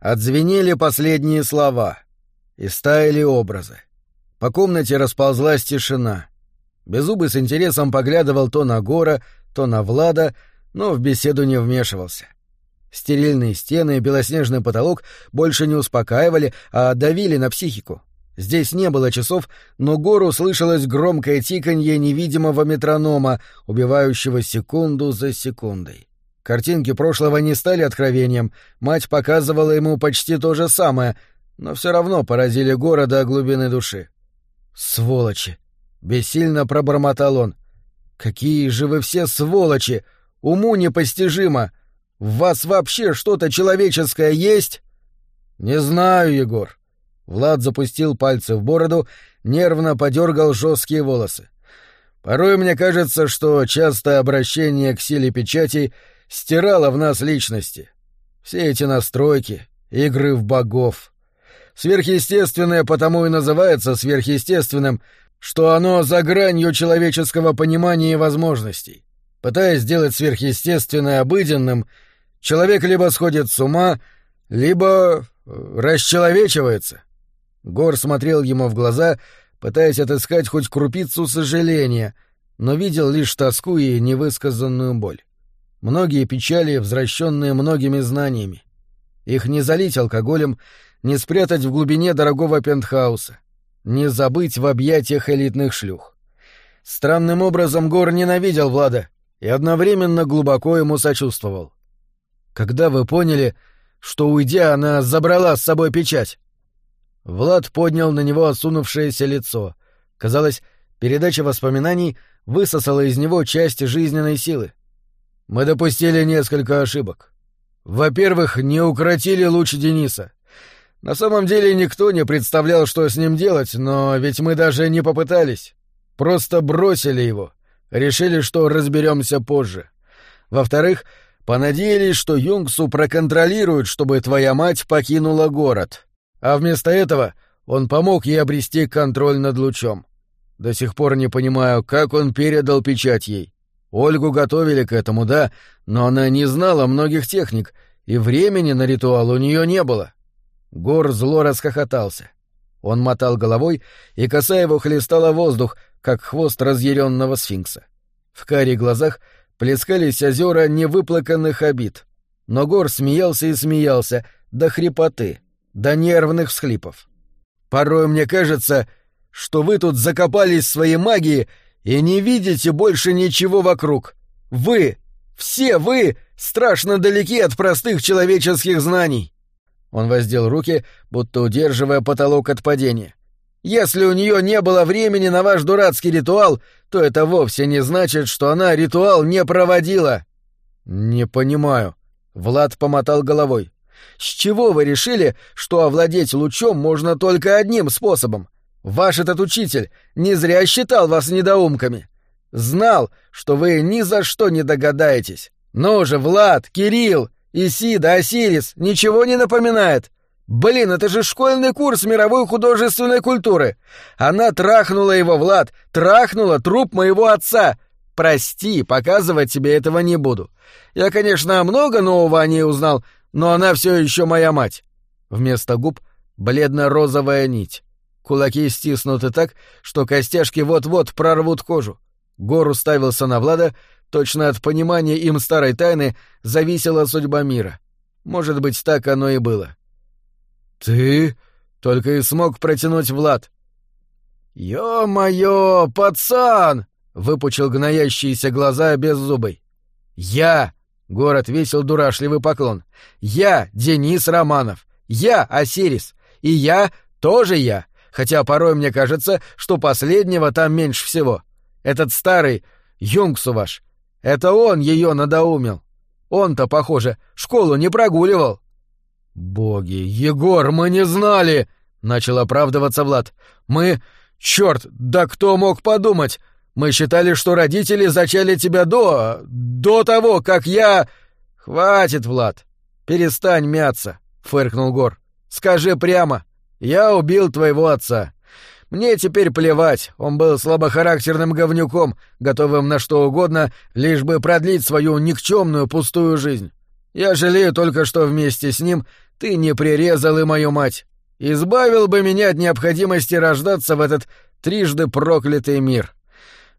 Отзвенели последние слова. И стаяли образы. По комнате расползлась тишина. Беззубый с интересом поглядывал то на Гора, то на Влада, но в беседу не вмешивался. Стерильные стены и белоснежный потолок больше не успокаивали, а давили на психику. Здесь не было часов, но гору слышалось громкое тиканье невидимого метронома, убивающего секунду за секундой. Картинки прошлого не стали откровением, мать показывала ему почти то же самое, но все равно поразили города глубины души. «Сволочи!» — бессильно пробормотал он. «Какие же вы все сволочи! Уму непостижимо! В вас вообще что-то человеческое есть?» «Не знаю, Егор». Влад запустил пальцы в бороду, нервно подергал жесткие волосы. «Порой мне кажется, что частое обращение к силе печати стирало в нас личности. Все эти настройки, игры в богов. Сверхъестественное потому и называется сверхъестественным, что оно за гранью человеческого понимания и возможностей. Пытаясь сделать сверхъестественное обыденным, человек либо сходит с ума, либо э, расчеловечивается. Гор смотрел ему в глаза, пытаясь отыскать хоть крупицу сожаления, но видел лишь тоску и невысказанную боль. Многие печали, возвращенные многими знаниями. Их не залить алкоголем, не спрятать в глубине дорогого пентхауса, не забыть в объятиях элитных шлюх. Странным образом Гор ненавидел Влада и одновременно глубоко ему сочувствовал. Когда вы поняли, что, уйдя, она забрала с собой печать? Влад поднял на него осунувшееся лицо. Казалось, передача воспоминаний высосала из него часть жизненной силы. Мы допустили несколько ошибок. Во-первых, не укротили луч Дениса. На самом деле никто не представлял, что с ним делать, но ведь мы даже не попытались. Просто бросили его. Решили, что разберемся позже. Во-вторых, понадеялись, что Юнгсу проконтролируют, чтобы твоя мать покинула город. А вместо этого он помог ей обрести контроль над лучом. До сих пор не понимаю, как он передал печать ей. Ольгу готовили к этому, да, но она не знала многих техник, и времени на ритуал у нее не было. Гор зло расхохотался. Он мотал головой, и коса его хлестала воздух, как хвост разъяренного сфинкса. В каре глазах плескались озера невыплаканных обид. Но Гор смеялся и смеялся, до хрипоты, до нервных всхлипов. «Порой мне кажется, что вы тут закопались в своей магии и не видите больше ничего вокруг. Вы, все вы, страшно далеки от простых человеческих знаний. Он воздел руки, будто удерживая потолок от падения. Если у нее не было времени на ваш дурацкий ритуал, то это вовсе не значит, что она ритуал не проводила. Не понимаю. Влад помотал головой. С чего вы решили, что овладеть лучом можно только одним способом? Ваш этот учитель не зря считал вас недоумками. Знал, что вы ни за что не догадаетесь. Ну же, Влад, Кирилл, Исида, Осирис, ничего не напоминает? Блин, это же школьный курс мировой художественной культуры. Она трахнула его, Влад, трахнула труп моего отца. Прости, показывать тебе этого не буду. Я, конечно, много нового о ней узнал, но она все еще моя мать. Вместо губ бледно-розовая нить. Кулаки стиснуты так, что костяшки вот-вот прорвут кожу. Гор уставился на Влада, точно от понимания им старой тайны зависела судьба мира. Может быть, так оно и было. «Ты?» — только и смог протянуть Влад. «Ё-моё, пацан!» — выпучил гноящиеся глаза беззубый. «Я!» — город весил дурашливый поклон. «Я Денис Романов! Я Осирис! И я тоже я! Хотя порой мне кажется, что последнего там меньше всего. Этот старый Юнгсу ваш, это он ее надоумил. Он-то, похоже, школу не прогуливал. Боги, Егор, мы не знали, начал оправдываться Влад. Мы, черт, да кто мог подумать? Мы считали, что родители зачали тебя до... до того, как я... Хватит, Влад, перестань мяться, фыркнул Гор. Скажи прямо, я убил твоего отца. Мне теперь плевать, он был слабохарактерным говнюком, готовым на что угодно, лишь бы продлить свою никчемную пустую жизнь. Я жалею только, что вместе с ним ты не прирезал и мою мать. Избавил бы меня от необходимости рождаться в этот трижды проклятый мир.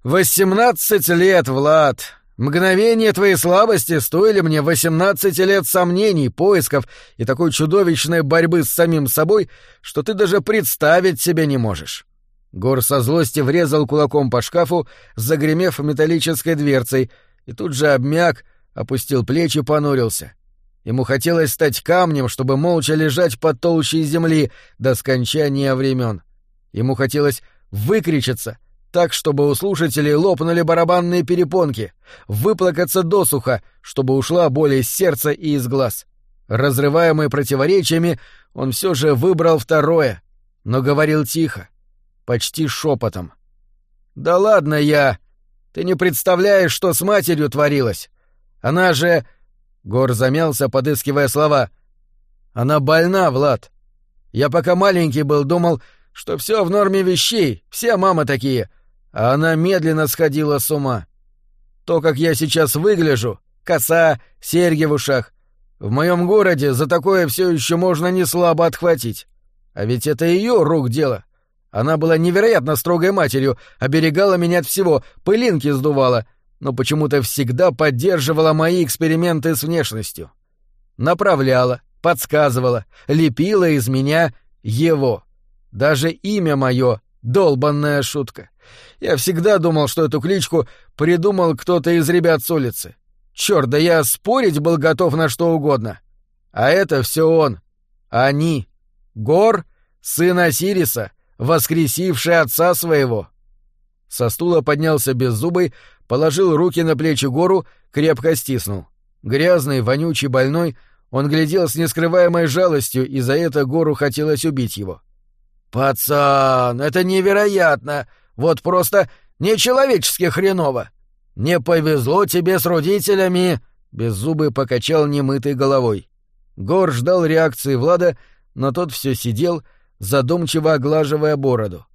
Восемнадцать лет, Влад. Мгновение твоей слабости стоили мне восемнадцати лет сомнений, поисков и такой чудовищной борьбы с самим собой, что ты даже представить себе не можешь. Гор со злости врезал кулаком по шкафу, загремев металлической дверцей, и тут же обмяк, опустил плечи, понурился. Ему хотелось стать камнем, чтобы молча лежать под толщей земли до скончания времен. Ему хотелось выкричаться, так, чтобы у слушателей лопнули барабанные перепонки, выплакаться досуха, чтобы ушла боль из сердца и из глаз. Разрываемый противоречиями, он все же выбрал второе, но говорил тихо, почти шепотом. «Да ладно я! Ты не представляешь, что с матерью творилось! Она же...» Гор замялся, подыскивая слова. «Она больна, Влад. Я пока маленький был, думал, что все в норме вещей, все мамы такие, а она медленно сходила с ума. То, как я сейчас выгляжу, коса, серьги в ушах, в моем городе за такое все еще можно не слабо отхватить. А ведь это ее рук дело. Она была невероятно строгой матерью, оберегала меня от всего, пылинки сдувала, но почему-то всегда поддерживала мои эксперименты с внешностью. Направляла, подсказывала, лепила из меня его. Даже имя мое — долбанная шутка. Я всегда думал, что эту кличку придумал кто-то из ребят с улицы. Чёрт, да я спорить был готов на что угодно. А это все он. Они. Гор, сын Осириса, воскресивший отца своего. Со стула поднялся беззубый, положил руки на плечи гору, крепко стиснул. Грязный, вонючий, больной, он глядел с нескрываемой жалостью, и за это гору хотелось убить его. «Пацан, это невероятно! Вот просто нечеловечески хреново! Не повезло тебе с родителями!» Беззубый покачал немытой головой. Гор ждал реакции Влада, но тот все сидел, задумчиво оглаживая бороду.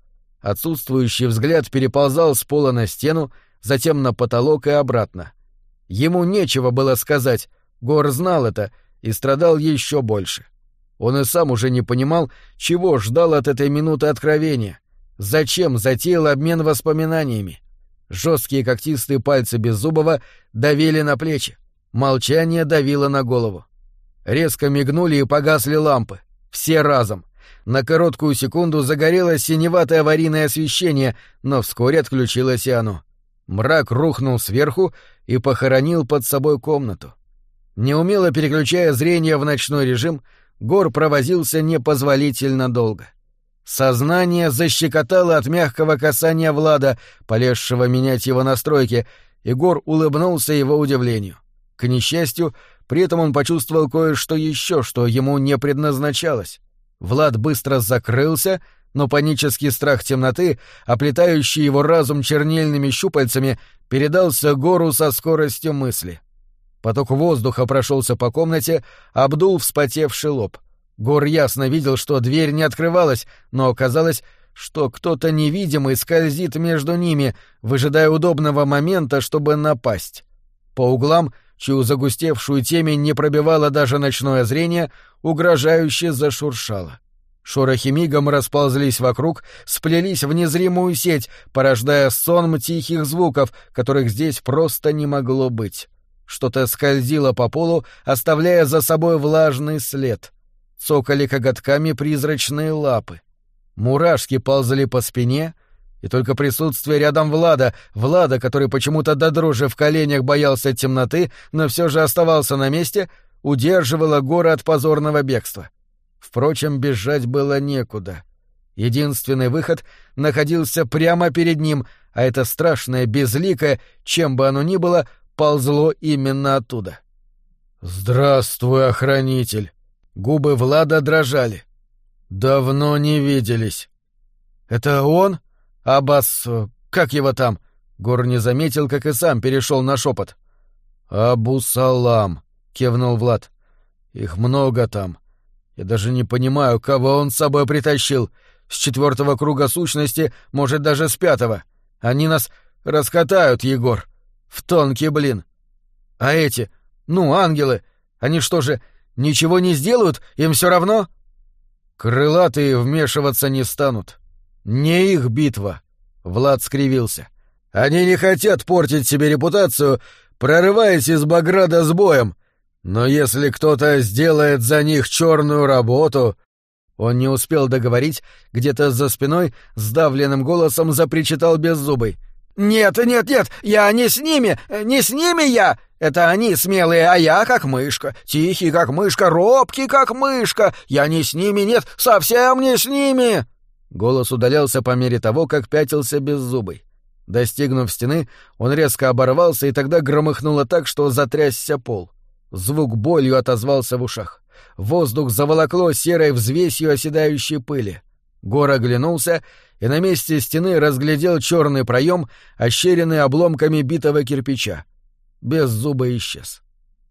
Отсутствующий взгляд переползал с пола на стену, затем на потолок и обратно. Ему нечего было сказать, Гор знал это и страдал еще больше. Он и сам уже не понимал, чего ждал от этой минуты откровения. Зачем затеял обмен воспоминаниями? Жесткие когтистые пальцы Беззубова давили на плечи. Молчание давило на голову. Резко мигнули и погасли лампы. Все разом. На короткую секунду загорелось синеватое аварийное освещение, но вскоре отключилось и оно. Мрак рухнул сверху и похоронил под собой комнату. Неумело переключая зрение в ночной режим, Гор провозился непозволительно долго. Сознание защекотало от мягкого касания Влада, полезшего менять его настройки, и Гор улыбнулся его удивлению. К несчастью, при этом он почувствовал кое-что еще, что ему не предназначалось. Влад быстро закрылся, но панический страх темноты, оплетающий его разум чернильными щупальцами, передался гору со скоростью мысли. Поток воздуха прошелся по комнате, обдул вспотевший лоб. Гор ясно видел, что дверь не открывалась, но оказалось, что кто-то невидимый скользит между ними, выжидая удобного момента, чтобы напасть. По углам — чью загустевшую темень не пробивало даже ночное зрение, угрожающе зашуршало. Шорохи мигом расползлись вокруг, сплелись в незримую сеть, порождая сон тихих звуков, которых здесь просто не могло быть. Что-то скользило по полу, оставляя за собой влажный след. Цокали коготками призрачные лапы. Мурашки ползали по спине — и только присутствие рядом Влада, Влада, который почему-то до дрожи в коленях боялся темноты, но все же оставался на месте, удерживало горы от позорного бегства. Впрочем, бежать было некуда. Единственный выход находился прямо перед ним, а это страшное, безликое, чем бы оно ни было, ползло именно оттуда. «Здравствуй, охранитель!» Губы Влада дрожали. «Давно не виделись». «Это он?» Аббас... Э, как его там?» Гор не заметил, как и сам перешел на шепот. «Абу Салам», — кивнул Влад. «Их много там. Я даже не понимаю, кого он с собой притащил. С четвертого круга сущности, может, даже с пятого. Они нас раскатают, Егор. В тонкий блин. А эти, ну, ангелы, они что же, Ничего не сделают? Им все равно?» «Крылатые вмешиваться не станут. Не их битва», — Влад скривился. «Они не хотят портить себе репутацию, прорываясь из Баграда с боем. Но если кто-то сделает за них черную работу...» Он не успел договорить, где-то за спиной сдавленным голосом запричитал беззубый. «Нет, нет, нет, я не с ними, не с ними я! Это они смелые, а я как мышка, тихий как мышка, робкий как мышка! Я не с ними, нет, совсем не с ними!» Голос удалялся по мере того, как пятился беззубый. Достигнув стены, он резко оборвался, и тогда громыхнуло так, что затрясся пол. Звук болью отозвался в ушах. Воздух заволокло серой взвесью оседающей пыли. Гор оглянулся и на месте стены разглядел черный проем, ощеренный обломками битого кирпича. Без зуба исчез.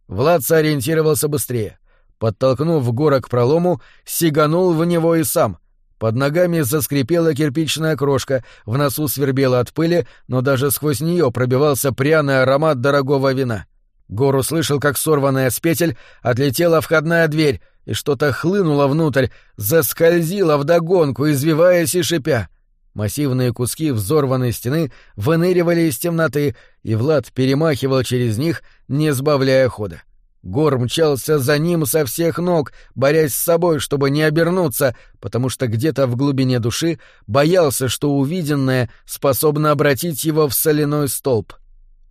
Влад сориентировался быстрее. Подтолкнув Гора к пролому, сиганул в него и сам. Под ногами заскрипела кирпичная крошка, в носу свербела от пыли, но даже сквозь нее пробивался пряный аромат дорогого вина. Гор услышал, как сорванная с петель отлетела входная дверь, и что-то хлынуло внутрь, заскользило вдогонку, извиваясь и шипя. Массивные куски взорванной стены выныривали из темноты, и Влад перемахивал через них, не сбавляя хода. Гор мчался за ним со всех ног, борясь с собой, чтобы не обернуться, потому что где-то в глубине души боялся, что увиденное способно обратить его в соляной столб.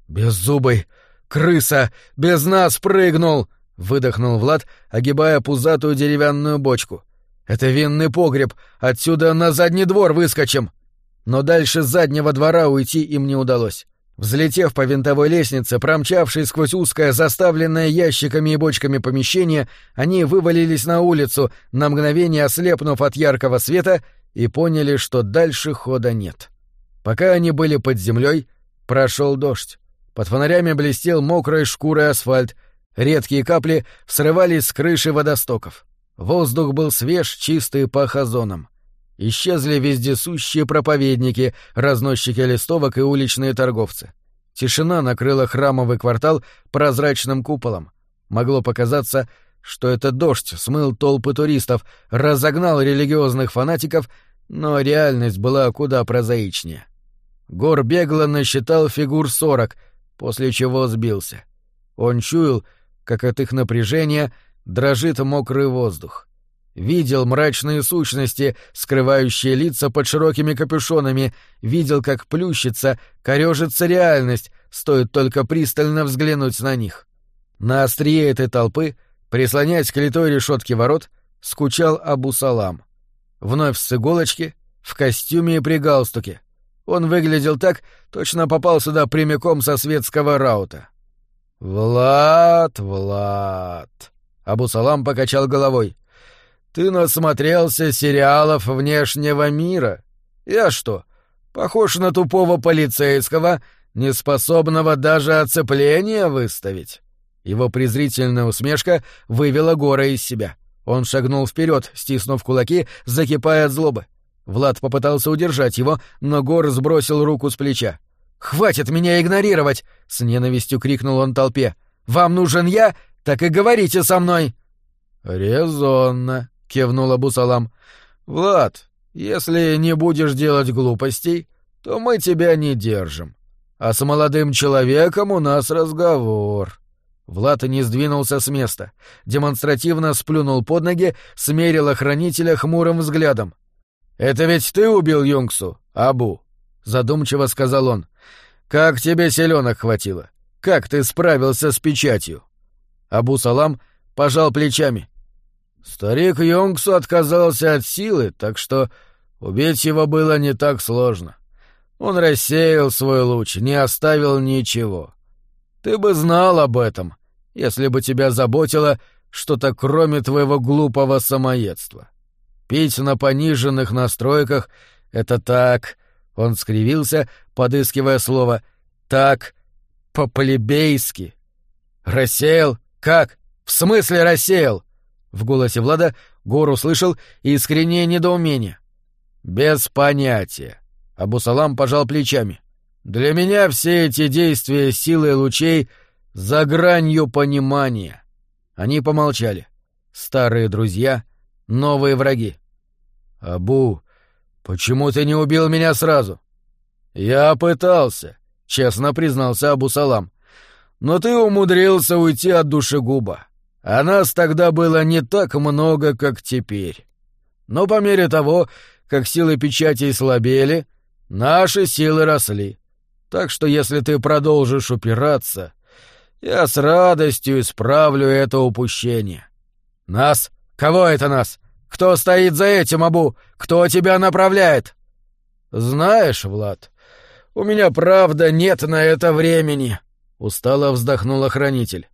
«Беззубый! Крыса! Без нас прыгнул!» — выдохнул Влад, огибая пузатую деревянную бочку. «Это винный погреб. Отсюда на задний двор выскочим!» Но дальше заднего двора уйти им не удалось. Взлетев по винтовой лестнице, промчавшись сквозь узкое, заставленное ящиками и бочками помещение, они вывалились на улицу, на мгновение ослепнув от яркого света, и поняли, что дальше хода нет. Пока они были под землей, прошел дождь. Под фонарями блестел мокрой шкурой асфальт, редкие капли срывались с крыши водостоков. Воздух был свеж, чистый и пах озоном. Исчезли вездесущие проповедники, разносчики листовок и уличные торговцы. Тишина накрыла храмовый квартал прозрачным куполом. Могло показаться, что это дождь смыл толпы туристов, разогнал религиозных фанатиков, но реальность была куда прозаичнее. Гор бегло насчитал фигур сорок, после чего сбился. Он чуял, как от их напряжения дрожит мокрый воздух. Видел мрачные сущности, скрывающие лица под широкими капюшонами, видел, как плющится, корежится реальность, стоит только пристально взглянуть на них. На острие этой толпы, прислоняясь к литой решетке ворот, скучал Абу Салам. Вновь с иголочки, в костюме и при галстуке. Он выглядел так, точно попал сюда прямиком со светского раута. «Влад, Влад!» Абу Салам покачал головой. «Ты насмотрелся сериалов внешнего мира. Я что, похож на тупого полицейского, неспособного даже оцепление выставить?» Его презрительная усмешка вывела Гора из себя. Он шагнул вперед, стиснув кулаки, закипая от злобы. Влад попытался удержать его, но Гор сбросил руку с плеча. «Хватит меня игнорировать!» — с ненавистью крикнул он толпе. «Вам нужен я? Так и говорите со мной!» «Резонно», — кивнул Абусалам. «Влад, если не будешь делать глупостей, то мы тебя не держим. А с молодым человеком у нас разговор». Влад не сдвинулся с места, демонстративно сплюнул под ноги, смерил охранителя хмурым взглядом. «Это ведь ты убил Юнгсу, Абу?» — задумчиво сказал он. «Как тебе селенок хватило? Как ты справился с печатью?» Абу Салам пожал плечами. Старик Йонгсу отказался от силы, так что убить его было не так сложно. Он рассеял свой луч, не оставил ничего. Ты бы знал об этом, если бы тебя заботило что-то кроме твоего глупого самоедства. Пить на пониженных настройках — это так... Он скривился, подыскивая слово. «Так, по-полебейски». «Рассеял? Как? В смысле рассеял?» В голосе Влада Гор услышал искреннее недоумение. «Без понятия». Абусалам пожал плечами. «Для меня все эти действия силы лучей за гранью понимания». Они помолчали. Старые друзья, новые враги. «Абу, почему ты не убил меня сразу?» «Я пытался», — честно признался Абу Салам. «Но ты умудрился уйти от душегуба. А нас тогда было не так много, как теперь. Но по мере того, как силы печати слабели, наши силы росли. Так что если ты продолжишь упираться, я с радостью исправлю это упущение. Нас? Кого это нас? Кто стоит за этим, Абу? Кто тебя направляет? Знаешь, Влад, у меня правда нет на это времени, устало вздохнул охранитель.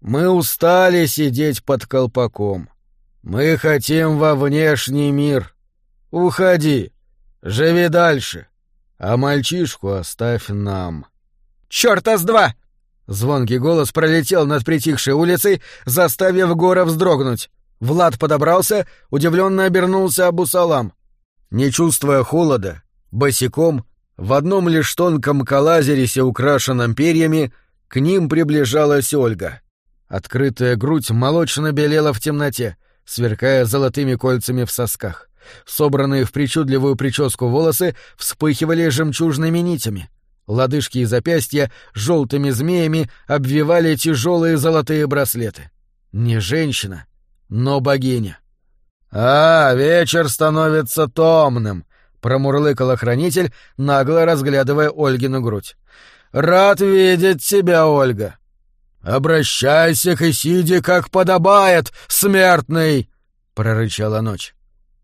Мы устали сидеть под колпаком. Мы хотим во внешний мир. Уходи, живи дальше, а мальчишку оставь нам. Чёрта с два! Звонкий голос пролетел над притихшей улицей, заставив Гора вздрогнуть. Влад подобрался, удивленно обернулся Абусалам. Не чувствуя холода, босиком, в одном лишь тонком калазерисе, украшенном перьями, к ним приближалась Ольга. Открытая грудь молочно белела в темноте, сверкая золотыми кольцами в сосках. Собранные в причудливую прическу волосы вспыхивали жемчужными нитями. Лодыжки и запястья желтыми змеями обвивали тяжелые золотые браслеты. Не женщина, но богиня. «А, вечер становится томным», — промурлыкал охранитель, нагло разглядывая Ольгину грудь. «Рад видеть тебя, Ольга. «Обращайся к Исиде, как подобает, смертный!» — прорычала ночь.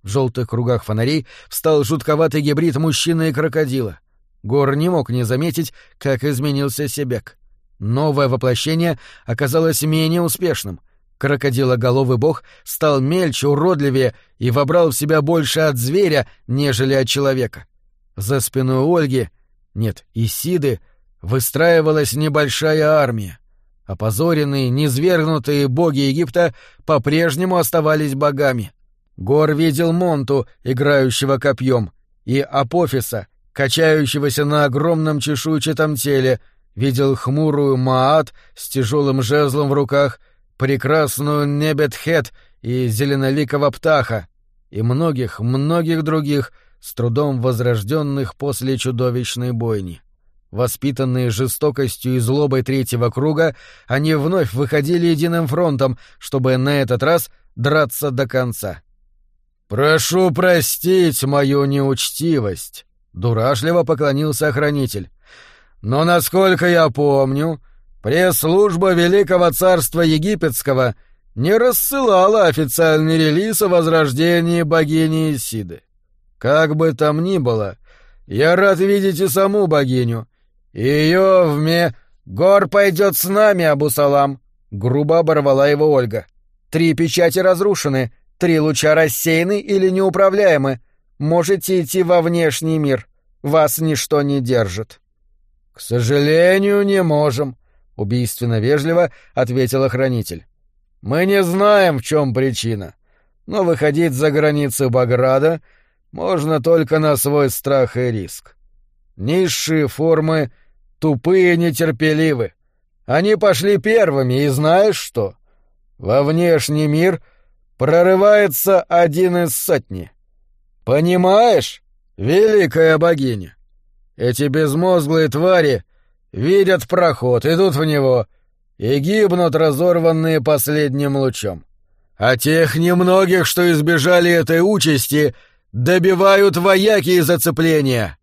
В желтых кругах фонарей встал жутковатый гибрид мужчины и крокодила. Гор не мог не заметить, как изменился Себек. Новое воплощение оказалось менее успешным. Крокодилоголовый бог стал мельче, уродливее и вобрал в себя больше от зверя, нежели от человека. За спиной Ольги, нет, Исиды, выстраивалась небольшая армия. Опозоренные, низвергнутые боги Египта по-прежнему оставались богами. Гор видел Монту, играющего копьем, и Апофиса, качающегося на огромном чешуйчатом теле, видел хмурую Маат с тяжелым жезлом в руках, прекрасную Небетхет и зеленоликого птаха, и многих-многих других, с трудом возрожденных после чудовищной бойни. Воспитанные жестокостью и злобой третьего круга, они вновь выходили единым фронтом, чтобы на этот раз драться до конца. «Прошу простить мою неучтивость», — дурашливо поклонился охранитель. «Но, насколько я помню, пресс-служба Великого Царства Египетского не рассылала официальный релиз о возрождении богини Исиды. Как бы там ни было, я рад видеть и саму богиню, ее вме... Гор пойдет с нами, Абусалам. Грубо оборвала его Ольга. Три печати разрушены, три луча рассеяны или неуправляемы. Можете идти во внешний мир. Вас ничто не держит. К сожалению, не можем, убийственно вежливо ответил охранитель. Мы не знаем, в чем причина, но выходить за границы Баграда можно только на свой страх и риск. Низшие формы тупые нетерпеливы. Они пошли первыми, и знаешь что? Во внешний мир прорывается один из сотни. Понимаешь, великая богиня? Эти безмозглые твари видят проход, идут в него и гибнут, разорванные последним лучом. А тех немногих, что избежали этой участи, добивают вояки из зацепления.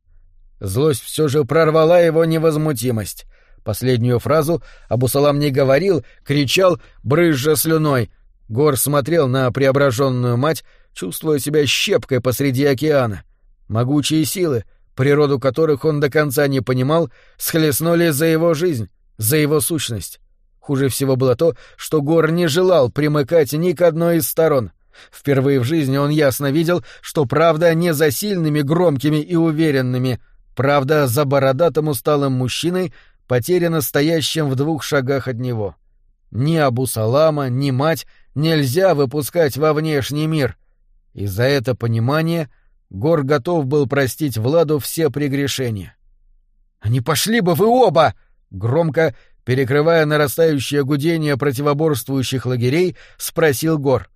Злость все же прорвала его невозмутимость. Последнюю фразу Абусалам не говорил, кричал, брызжа слюной. Гор смотрел на преображенную мать, чувствуя себя щепкой посреди океана. Могучие силы, природу которых он до конца не понимал, схлестнули за его жизнь, за его сущность. Хуже всего было то, что Гор не желал примыкать ни к одной из сторон. Впервые в жизни он ясно видел, что правда не за сильными, громкими и уверенными — Правда, за бородатым усталым мужчиной, потеряно стоящим в двух шагах от него. Ни Абу Салама, ни мать нельзя выпускать во внешний мир. И за это понимание Гор готов был простить Владу все прегрешения. «Не пошли бы вы оба!» — громко, перекрывая нарастающее гудение противоборствующих лагерей, спросил Гор.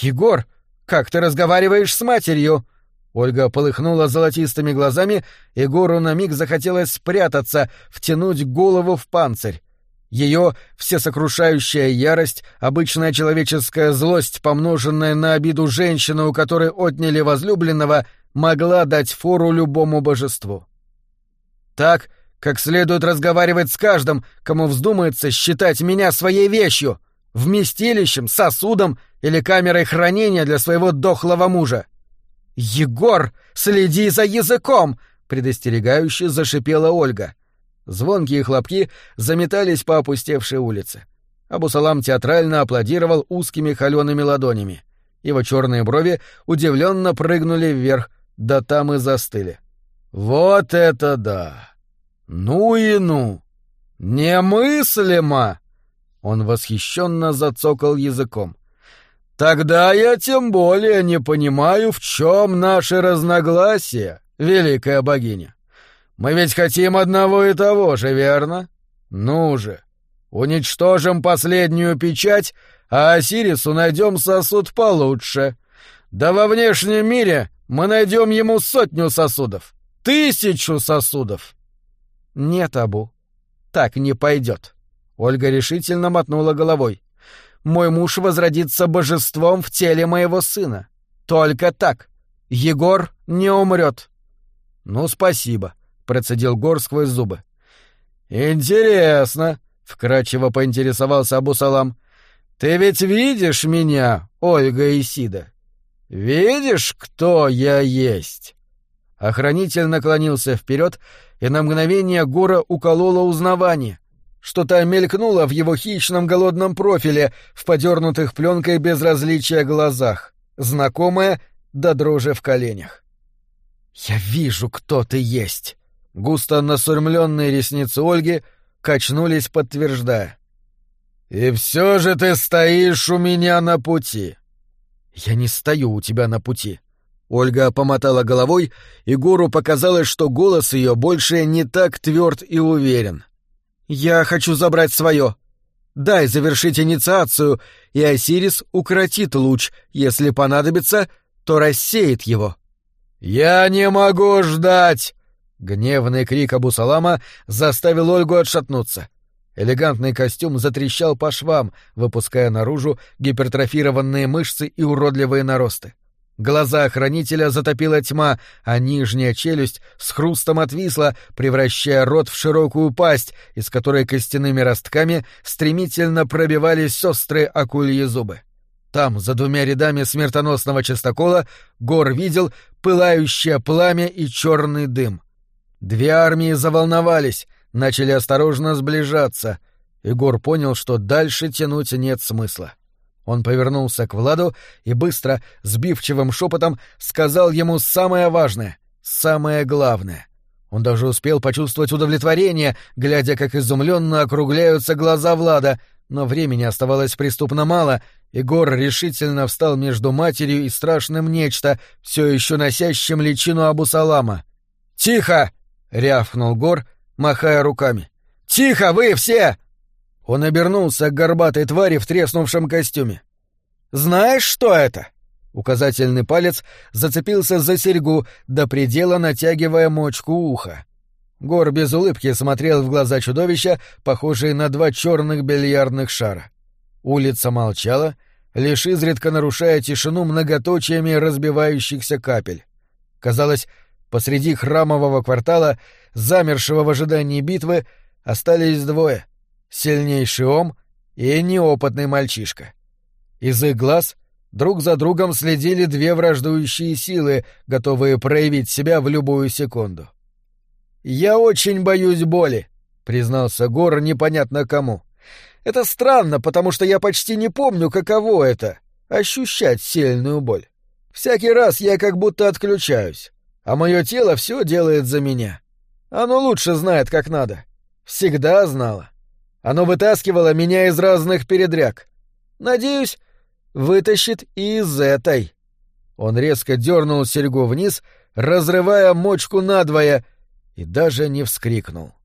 Егор, как ты разговариваешь с матерью? Ольга полыхнула золотистыми глазами, и Гору на миг захотелось спрятаться, втянуть голову в панцирь. Ее всесокрушающая ярость, обычная человеческая злость, помноженная на обиду женщины, у которой отняли возлюбленного, могла дать фору любому божеству. Так, как следует разговаривать с каждым, кому вздумается считать меня своей вещью, вместилищем, сосудом или камерой хранения для своего дохлого мужа. «Егор, следи за языком!» — предостерегающе зашипела Ольга — Звонкие хлопки заметались по опустевшей улице. Абусалам театрально аплодировал узкими холеными ладонями. Его черные брови удивленно прыгнули вверх, да там и застыли. «Вот это да! Ну и ну! Немыслимо!» Он восхищенно зацокал языком. «Тогда я тем более не понимаю, в чем наши разногласия, великая богиня. Мы ведь хотим одного и того же, верно? Ну же, уничтожим последнюю печать, а Осирису найдем сосуд получше. Да во внешнем мире мы найдем ему сотню сосудов, тысячу сосудов. Нет, Абу, так не пойдет. Ольга решительно мотнула головой. Мой муж возродится божеством в теле моего сына. Только так. Егор не умрет. Ну, спасибо. — процедил Гор сквозь зубы. «Интересно», — вкратчиво поинтересовался Абу-Салам. «Ты ведь видишь меня, Ольга Исида? Видишь, кто я есть?» Охранитель наклонился вперед, и на мгновение Гора уколола узнавание. Что-то мелькнуло в его хищном голодном профиле, в подернутых пленкой безразличия глазах, знакомое до дрожи в коленях. «Я вижу, кто ты есть!» Густо насурмленные ресницы Ольги качнулись, подтверждая. «И все же ты стоишь у меня на пути!» «Я не стою у тебя на пути!» Ольга помотала головой, и Гуру показалось, что голос ее больше не так тверд и уверен. «Я хочу забрать свое. Дай завершить инициацию, и Осирис укротит луч. Если понадобится, то рассеет его». «Я не могу ждать!» Гневный крик Абу-Салама заставил Ольгу отшатнуться. Элегантный костюм затрещал по швам, выпуская наружу гипертрофированные мышцы и уродливые наросты. Глаза охранителя затопила тьма, а нижняя челюсть с хрустом отвисла, превращая рот в широкую пасть, из которой костяными ростками стремительно пробивались острые акульи зубы. Там, за двумя рядами смертоносного частокола, Гор видел пылающее пламя и черный дым. Две армии заволновались, начали осторожно сближаться. Егор понял, что дальше тянуть нет смысла. Он повернулся к Владу и быстро, сбивчивым шепотом сказал ему самое важное, самое главное. Он даже успел почувствовать удовлетворение, глядя, как изумленно округляются глаза Влада, но времени оставалось преступно мало, и Гор решительно встал между матерью и страшным нечто, все еще носящим личину Абу-Салама. «Тихо!» рявкнул Гор, махая руками. «Тихо, вы все!» Он обернулся к горбатой твари в треснувшем костюме. «Знаешь, что это?» Указательный палец зацепился за серьгу, до предела натягивая мочку уха. Гор без улыбки смотрел в глаза чудовища, похожие на два черных бильярдных шара. Улица молчала, лишь изредка нарушая тишину многоточиями разбивающихся капель. Казалось, Посреди храмового квартала, замершего в ожидании битвы, остались двое — сильнейший Ом и неопытный мальчишка. Из их глаз друг за другом следили две враждующие силы, готовые проявить себя в любую секунду. «Я очень боюсь боли», — признался Гор непонятно кому. «Это странно, потому что я почти не помню, каково это — ощущать сильную боль. Всякий раз я как будто отключаюсь а мое тело все делает за меня. Оно лучше знает, как надо. Всегда знало. Оно вытаскивало меня из разных передряг. Надеюсь, вытащит и из этой. Он резко дернул серьгу вниз, разрывая мочку надвое, и даже не вскрикнул. —